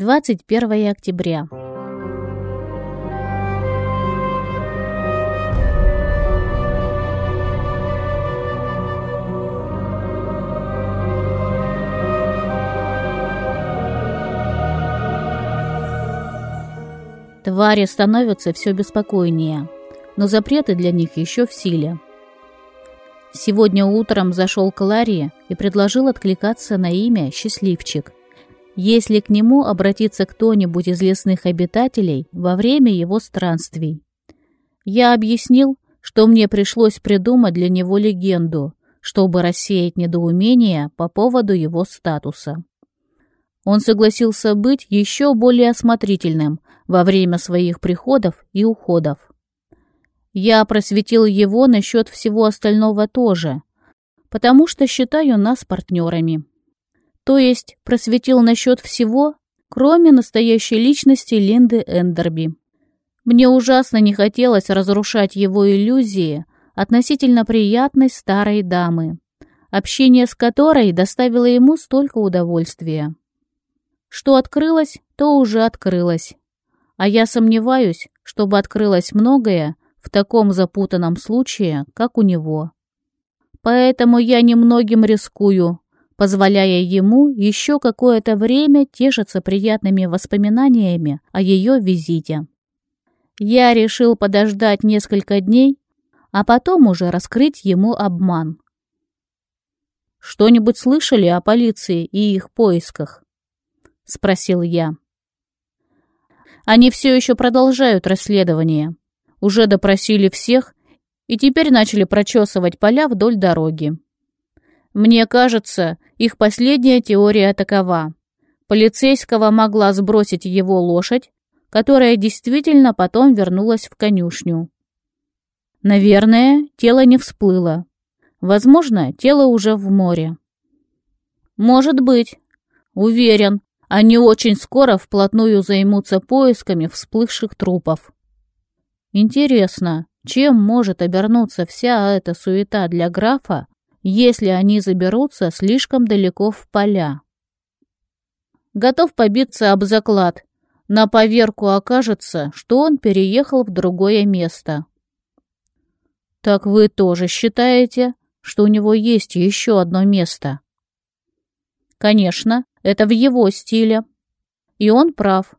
21 октября. Твари становятся все беспокойнее, но запреты для них еще в силе. Сегодня утром зашел к Ларе и предложил откликаться на имя «Счастливчик», если к нему обратится кто-нибудь из лесных обитателей во время его странствий. Я объяснил, что мне пришлось придумать для него легенду, чтобы рассеять недоумение по поводу его статуса. Он согласился быть еще более осмотрительным во время своих приходов и уходов. Я просветил его насчет всего остального тоже, потому что считаю нас партнерами. То есть просветил насчет всего, кроме настоящей личности Линды Эндерби. Мне ужасно не хотелось разрушать его иллюзии относительно приятной старой дамы, общение с которой доставило ему столько удовольствия. Что открылось, то уже открылось. А я сомневаюсь, чтобы открылось многое в таком запутанном случае, как у него. Поэтому я немногим рискую, позволяя ему еще какое-то время тешиться приятными воспоминаниями о ее визите. Я решил подождать несколько дней, а потом уже раскрыть ему обман. «Что-нибудь слышали о полиции и их поисках?» — спросил я. Они все еще продолжают расследование. Уже допросили всех и теперь начали прочесывать поля вдоль дороги. Мне кажется, их последняя теория такова. Полицейского могла сбросить его лошадь, которая действительно потом вернулась в конюшню. Наверное, тело не всплыло. Возможно, тело уже в море. Может быть. Уверен, они очень скоро вплотную займутся поисками всплывших трупов. Интересно, чем может обернуться вся эта суета для графа, если они заберутся слишком далеко в поля? Готов побиться об заклад. На поверку окажется, что он переехал в другое место. Так вы тоже считаете, что у него есть еще одно место? Конечно, это в его стиле. И он прав.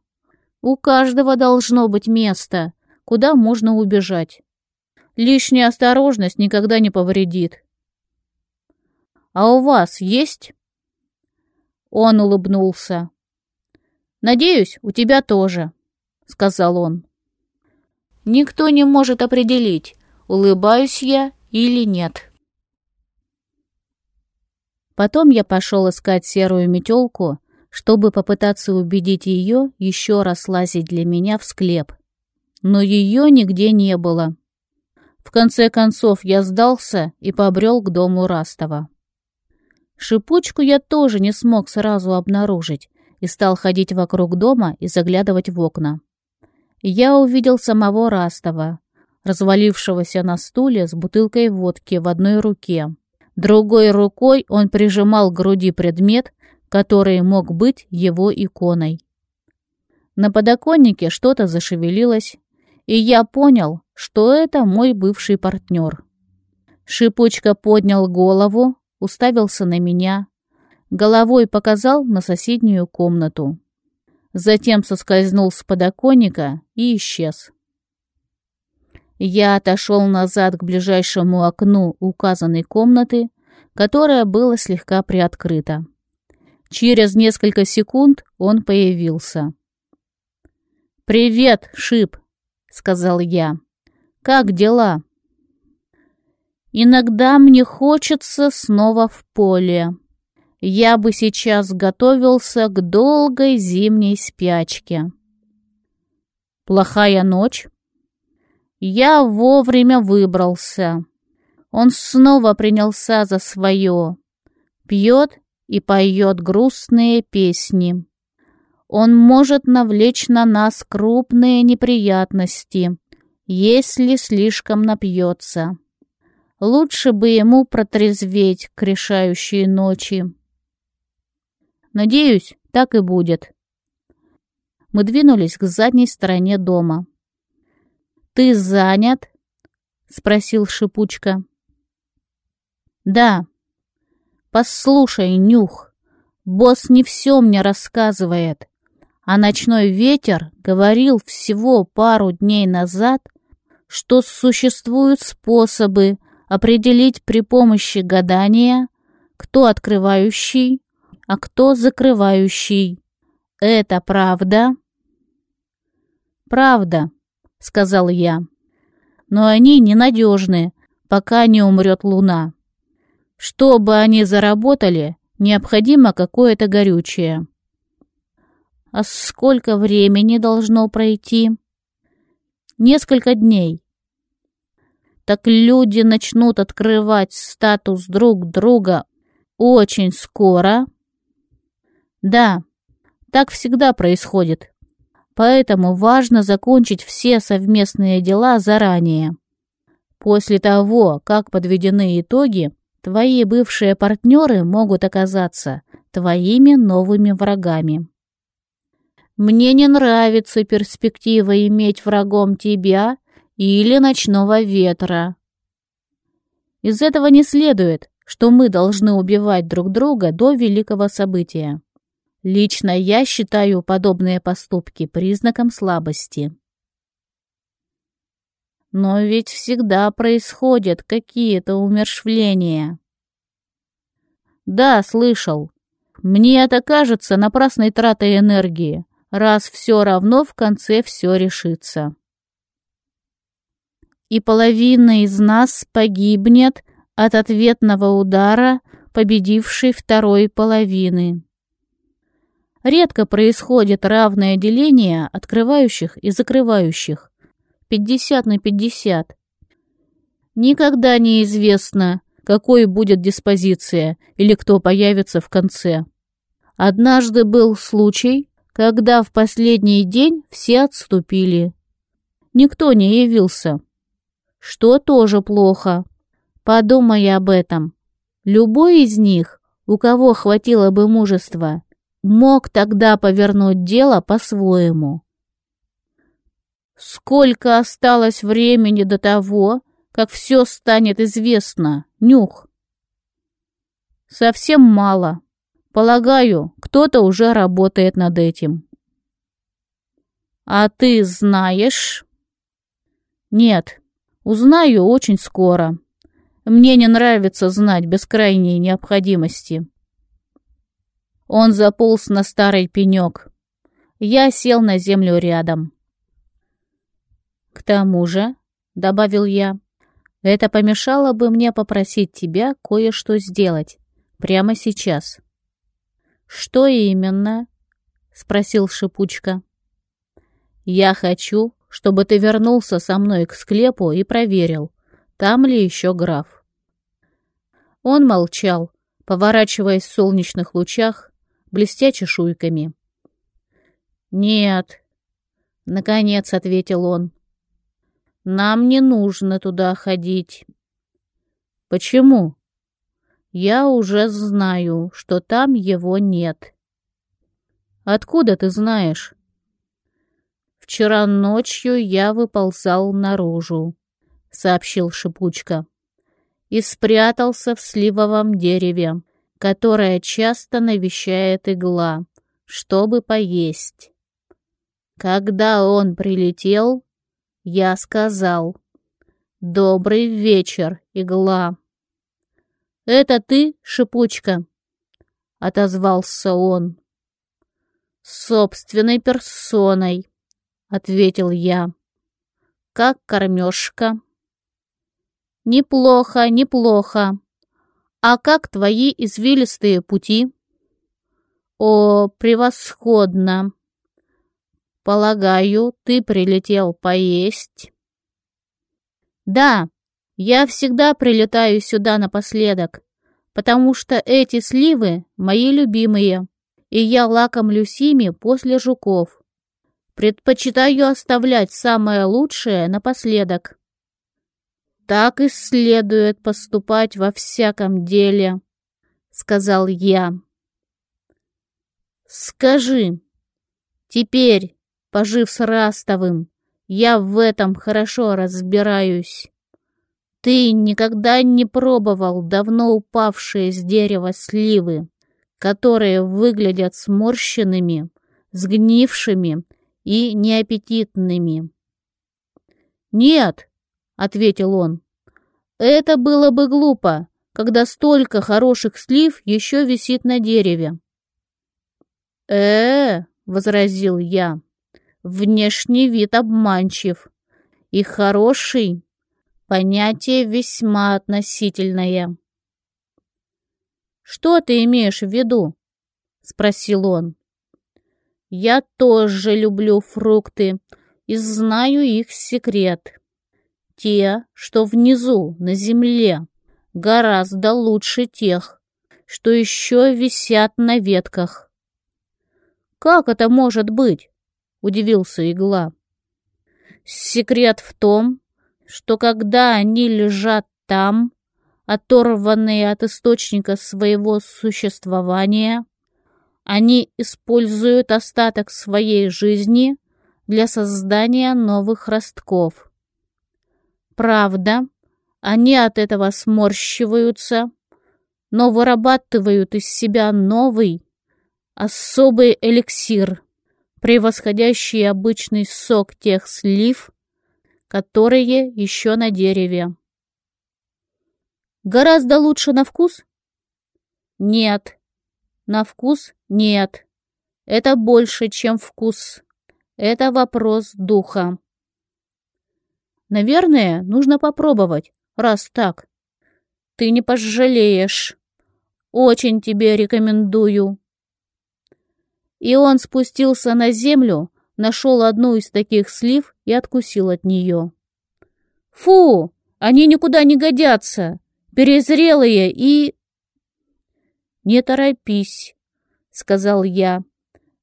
У каждого должно быть место, куда можно убежать. Лишняя осторожность никогда не повредит. А у вас есть? Он улыбнулся. Надеюсь, у тебя тоже, сказал он. Никто не может определить, улыбаюсь я или нет. Потом я пошел искать серую метелку, чтобы попытаться убедить ее еще раз лазить для меня в склеп. Но ее нигде не было. В конце концов я сдался и побрел к дому Растова. Шипучку я тоже не смог сразу обнаружить и стал ходить вокруг дома и заглядывать в окна. Я увидел самого Растова, развалившегося на стуле с бутылкой водки в одной руке Другой рукой он прижимал к груди предмет, который мог быть его иконой. На подоконнике что-то зашевелилось, и я понял, что это мой бывший партнер. Шипучка поднял голову, уставился на меня, головой показал на соседнюю комнату. Затем соскользнул с подоконника и исчез. Я отошел назад к ближайшему окну указанной комнаты, которое было слегка приоткрыто. Через несколько секунд он появился. «Привет, Шип», — сказал я. «Как дела?» «Иногда мне хочется снова в поле. Я бы сейчас готовился к долгой зимней спячке». «Плохая ночь?» Я вовремя выбрался. Он снова принялся за свое. Пьет и поет грустные песни. Он может навлечь на нас крупные неприятности, если слишком напьется. Лучше бы ему протрезветь к решающей ночи. Надеюсь, так и будет. мы двинулись к задней стороне дома. «Ты занят?» — спросил Шипучка. «Да». «Послушай, Нюх, босс не все мне рассказывает, а ночной ветер говорил всего пару дней назад, что существуют способы определить при помощи гадания, кто открывающий, а кто закрывающий. Это правда?» «Правда», — сказал я. «Но они ненадежны, пока не умрет луна. Чтобы они заработали, необходимо какое-то горючее». «А сколько времени должно пройти?» «Несколько дней». «Так люди начнут открывать статус друг друга очень скоро?» «Да, так всегда происходит поэтому важно закончить все совместные дела заранее. После того, как подведены итоги, твои бывшие партнеры могут оказаться твоими новыми врагами. Мне не нравится перспектива иметь врагом тебя или ночного ветра. Из этого не следует, что мы должны убивать друг друга до великого события. Лично я считаю подобные поступки признаком слабости. Но ведь всегда происходят какие-то умершвления. Да, слышал. Мне это кажется напрасной тратой энергии, раз все равно в конце все решится. И половина из нас погибнет от ответного удара победившей второй половины. Редко происходит равное деление открывающих и закрывающих. 50 на 50. Никогда не известно, какой будет диспозиция или кто появится в конце. Однажды был случай, когда в последний день все отступили. Никто не явился. Что тоже плохо. Подумай об этом. Любой из них, у кого хватило бы мужества, мог тогда повернуть дело по-своему. Сколько осталось времени до того, как все станет известно, Нюх? Совсем мало. Полагаю, кто-то уже работает над этим. А ты знаешь? Нет, узнаю очень скоро. Мне не нравится знать без крайней необходимости. Он заполз на старый пенек. Я сел на землю рядом. «К тому же», — добавил я, — «это помешало бы мне попросить тебя кое-что сделать прямо сейчас». «Что именно?» — спросил Шипучка. «Я хочу, чтобы ты вернулся со мной к склепу и проверил, там ли еще граф». Он молчал, поворачиваясь в солнечных лучах блестя чешуйками. «Нет», — наконец ответил он, — «нам не нужно туда ходить». «Почему?» «Я уже знаю, что там его нет». «Откуда ты знаешь?» «Вчера ночью я выползал наружу», — сообщил Шипучка, — «и спрятался в сливовом дереве которая часто навещает игла, чтобы поесть. Когда он прилетел, я сказал «Добрый вечер, игла». «Это ты, шипучка?» — отозвался он. «Собственной персоной», — ответил я. «Как кормежка?» «Неплохо, неплохо», «А как твои извилистые пути?» «О, превосходно! Полагаю, ты прилетел поесть?» «Да, я всегда прилетаю сюда напоследок, потому что эти сливы мои любимые, и я лакомлюсь ими после жуков. Предпочитаю оставлять самое лучшее напоследок». Так и следует поступать во всяком деле, сказал я. Скажи, теперь пожив с Растовым. Я в этом хорошо разбираюсь. Ты никогда не пробовал давно упавшие с дерева сливы, которые выглядят сморщенными, сгнившими и неаппетитными. «Нет», — ответил он, — «это было бы глупо, когда столько хороших слив еще висит на дереве». «Э-э», — возразил я, — «внешний вид обманчив, и хороший понятие весьма относительное». «Что ты имеешь в виду?» — спросил он. «Я тоже люблю фрукты и знаю их секрет. Те, что внизу, на земле, гораздо лучше тех, что еще висят на ветках». «Как это может быть?» — удивился Игла. «Секрет в том, что когда они лежат там, оторванные от источника своего существования, они используют остаток своей жизни для создания новых ростков. Правда, они от этого сморщиваются, но вырабатывают из себя новый, особый эликсир, превосходящий обычный сок тех слив, которые еще на дереве. Гораздо лучше на вкус? Нет. На вкус нет. Это больше, чем вкус. Это вопрос духа. Наверное, нужно попробовать, раз так. Ты не пожалеешь. Очень тебе рекомендую. И он спустился на землю, нашел одну из таких слив и откусил от нее. «Фу! Они никуда не годятся! перезрелые и...» «Не торопись», — сказал я.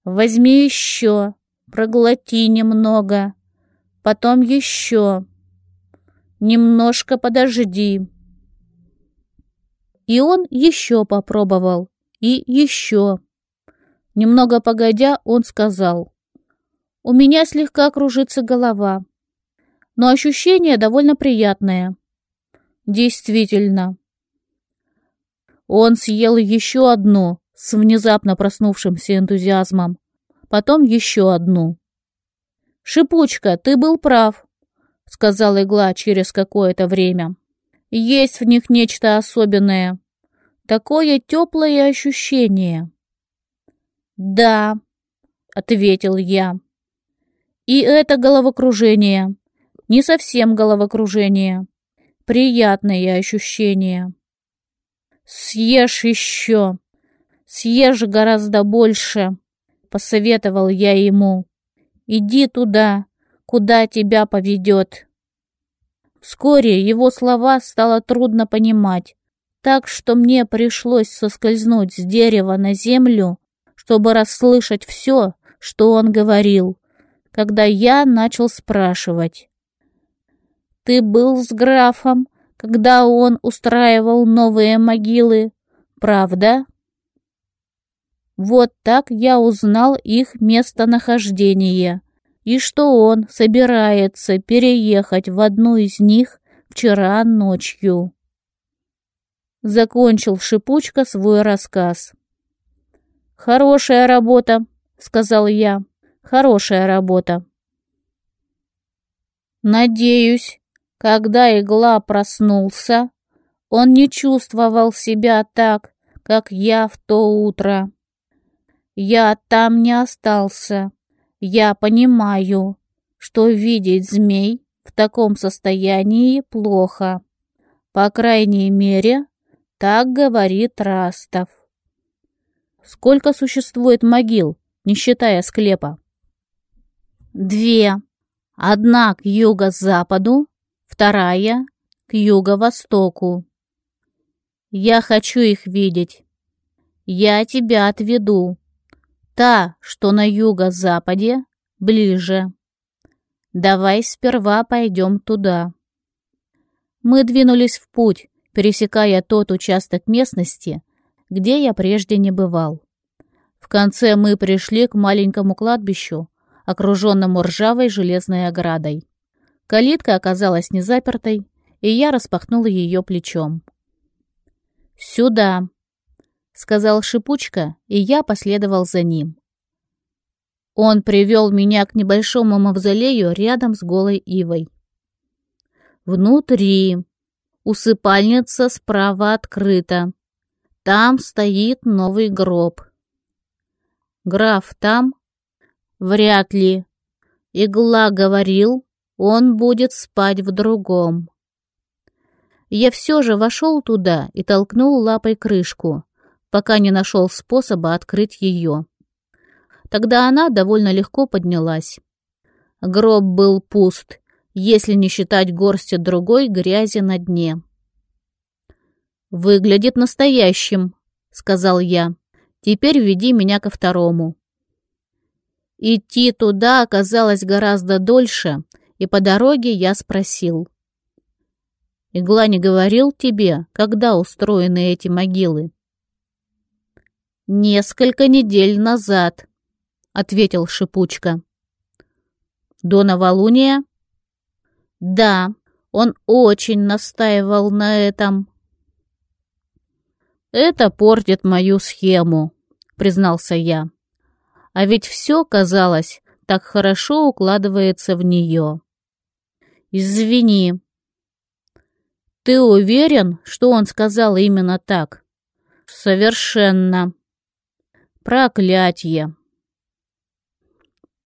«Возьми еще, проглоти немного, потом еще. Немножко подожди». И он еще попробовал, и еще. Немного погодя, он сказал. «У меня слегка кружится голова, но ощущение довольно приятное. Действительно. Он съел еще одну с внезапно проснувшимся энтузиазмом, потом еще одну. «Шипучка, ты был прав», — сказала игла через какое-то время. «Есть в них нечто особенное. Такое теплое ощущение». «Да», — ответил я. «И это головокружение. Не совсем головокружение. Приятные ощущения. Съешь еще. Съешь гораздо больше, посоветовал я ему. Иди туда, куда тебя поведет. Вскоре его слова стало трудно понимать, так что мне пришлось соскользнуть с дерева на землю, чтобы расслышать все, что он говорил, когда я начал спрашивать. Ты был с графом, когда он устраивал новые могилы, правда? Вот так я узнал их местонахождение и что он собирается переехать в одну из них вчера ночью. Закончил Шипучка свой рассказ. «Хорошая работа», — сказал я, — «хорошая работа». «Надеюсь, когда игла проснулся, он не чувствовал себя так, как я в то утро. Я там не остался. Я понимаю, что видеть змей в таком состоянии плохо. По крайней мере, так говорит Растов. Сколько существует могил, не считая склепа? Две. Одна к юго-западу, вторая — к юго-востоку. Я хочу их видеть. Я тебя отведу. Та, что на юго-западе, ближе. Давай сперва пойдем туда. Мы двинулись в путь, пересекая тот участок местности, где я прежде не бывал. В конце мы пришли к маленькому кладбищу, окруженному ржавой железной оградой. Калитка оказалась незапертой, и я распахнула ее плечом. «Сюда!» — сказал Шипучка, и я последовал за ним. Он привел меня к небольшому мавзолею рядом с голой ивой. Внутри. Усыпальница справа открыта. Там стоит новый гроб. Граф там? Вряд ли. Игла говорил, он будет спать в другом. Я все же вошел туда и толкнул лапой крышку, пока не нашел способа открыть ее. Тогда она довольно легко поднялась. Гроб был пуст, если не считать горсти другой грязи на дне. «Выглядит настоящим», — сказал я. «Теперь веди меня ко второму». Идти туда оказалось гораздо дольше, и по дороге я спросил. «Игла не говорил тебе, когда устроены эти могилы?» «Несколько недель назад», — ответил Шипучка. «До новолуния?» «Да, он очень настаивал на этом». «Это портит мою схему», — признался я. «А ведь все, казалось, так хорошо укладывается в нее». «Извини». «Ты уверен, что он сказал именно так?» «Совершенно». «Проклятье!»